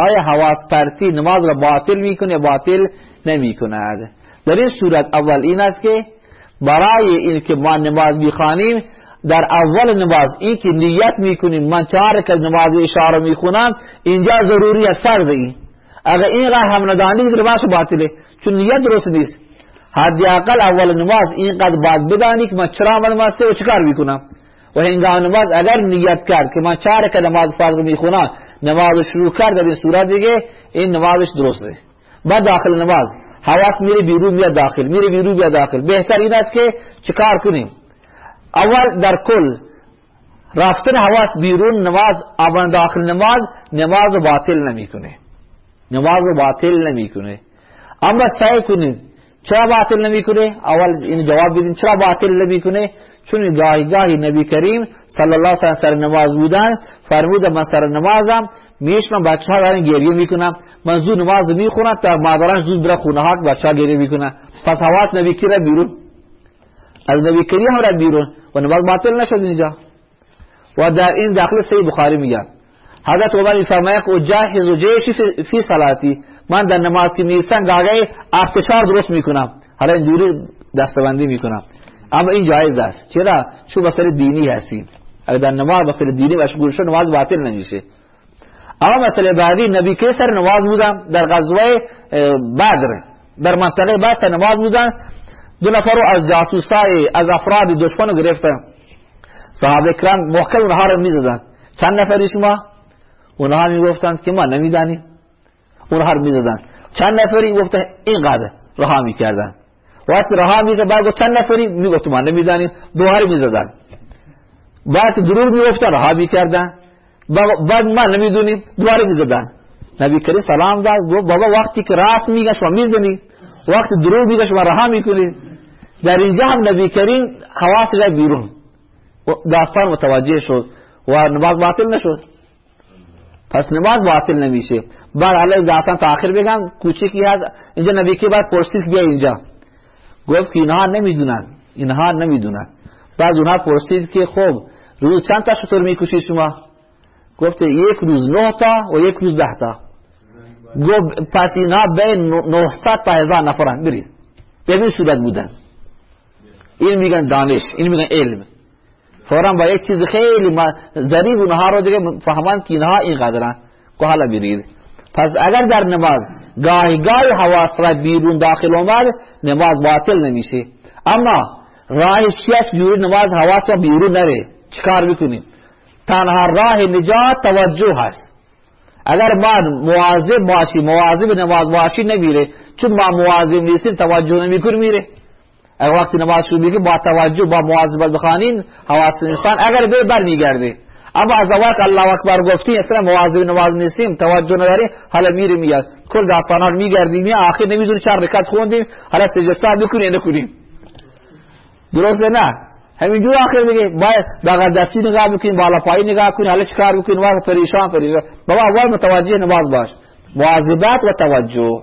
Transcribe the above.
آیا حواس پرتی نماز را باطل می‌کنه باطل نمی‌کند؟ در این صورت اول این است که برای این که ما نماز می‌خوانیم در اول نماز این که نیت می‌کنیم من چهار که نماز اشاره می‌خونم اینجا ضروری است فرض این. اگر این قدر هم ندانی نماز باطله. چون نیت درست نیست. اقل اول نماز اینقدر باید بدانی که من چرا نماز و چکار می‌کنم؟ و هنگام نماز اگر نیت کرد که من چهار که نماز فرض می‌خونم نماز شروع کرد در این صورت دیگه این نمازش درسته. بعد داخل نماز حواس میره بیرون میاد داخل میره بیرون میاد داخل. بهتر این است که چکار کنیم؟ اول در کل رفتن حواس بیرون نماز اول داخل نماز نماز باطل نمی‌کنه. نماز باطل نمی‌کنه. اما سعی کنید چرا باطل نمی‌کنه؟ اول این جواب بدین چرا باطل نمی‌کنه؟ چون گاهی گاهی نبی کریم صلی الله علیه و سر نماز بودن فرمود من سر نمازم میشم بچه ها دارن گریه می‌کنم من زود نماز می‌خونم تا مادران زود بره خونه ها بچه ها گریه می‌کنن. پس حواس نبی کی بیرون؟ از نبی کریم را بیرون و نماز باطل نشد اینجا. و در این داخل سی بخاری میگن. حضرت عمر میفرماید که جاهز و جیشی فی صلاتی. من در نماز که میستم گاگه افتشار درست می‌کنم. حالا اینجوری دستبندی می‌کنم. اما این جایز است. چرا؟ چون مسئله دینی هستی اگر در نماز مسئله دینی مشغول شد نماز باطل نمیشه. اما مسئله بعدی نبی که سر نماز بودم در غزوه بدر. در منطقه بس نماز بودن. دو نفر رو از جاسوسای از افراد دشمن گرفتن. صحابه کرام محکم اونها رو می‌زدن. چند نفری شما؟ اونها می‌گفتند که ما نمی‌دانیم. اونها رو می‌زدن. چند نفری گفتن اینقدر رها می‌کردن. وقتی رها می‌کرد بعد چند نفری؟ می‌گفت ما نمی‌دانیم دوهر می‌زدن. بعد دروغ می‌گفتن رها می‌کردن. بعد ما نمی‌دونیم دوباره می‌زدن. نبی کریم سلام داد گفت بابا وقتی که راست میگه شما می‌زنی. وقتی دروغ میگه شما رها می‌کنی. در اینجا هم نبی کریم حواس را بیرون. داستان متوجه شد و نماز باطل نشد. پس نماز باطل نمیشه. بعد علی داستان تا آخر بگم کوچیکی هست. اینجا نبی که بعد پرسید بیا اینجا. گفت که اینها نمی‌دونن. اینها نمی‌دونن. بعد اونها پرسید که خب روز چند تا شطور می‌کشید شما؟ گفت یک روز نه تا و یک روز ده تا. گفت پس اینها بین 900 تا هزار نفرن. برید. به صورت بودن. این میگن دانش این میگن علم. فورا با یک چیز خیلی ظریف اونها رو دیگه فهمند که اینها این قدرن که حالا برید. پس اگر در نماز گاهی گاهی حواس را بیرون داخل اومد نماز باطل نمیشه اما راهش چیست جوری نماز حواس را بیرون نره. چیکار بکنیم تنها راه نجات توجه هست. اگر ما مواظب باشی مواظب نماز باشی نمیره. چون ما مواظب نیستیم توجه نمیکن میره. اگر وقتی نماز شروع با توجه با مواظبت بخوانین حواس انسان اگر به بر میگرده. اما از وقت الله اکبر گفتی اصلا مواظب نماز نیستیم توجه نداریم حالا میره میاد. کل داستان ها میگردیم آخر نمی‌دونی چهار رکعت خوندیم حالا سجده بکنیم نکنیم. درسته نه؟ همینجور آخر دیگه باید بغل دستی نگاه بکنیم بالا پایی نگاه کنیم حالا چیکار بکنیم واسه پریشان پریشان. بابا اول متوجه نماز باش. مواظبت و توجه.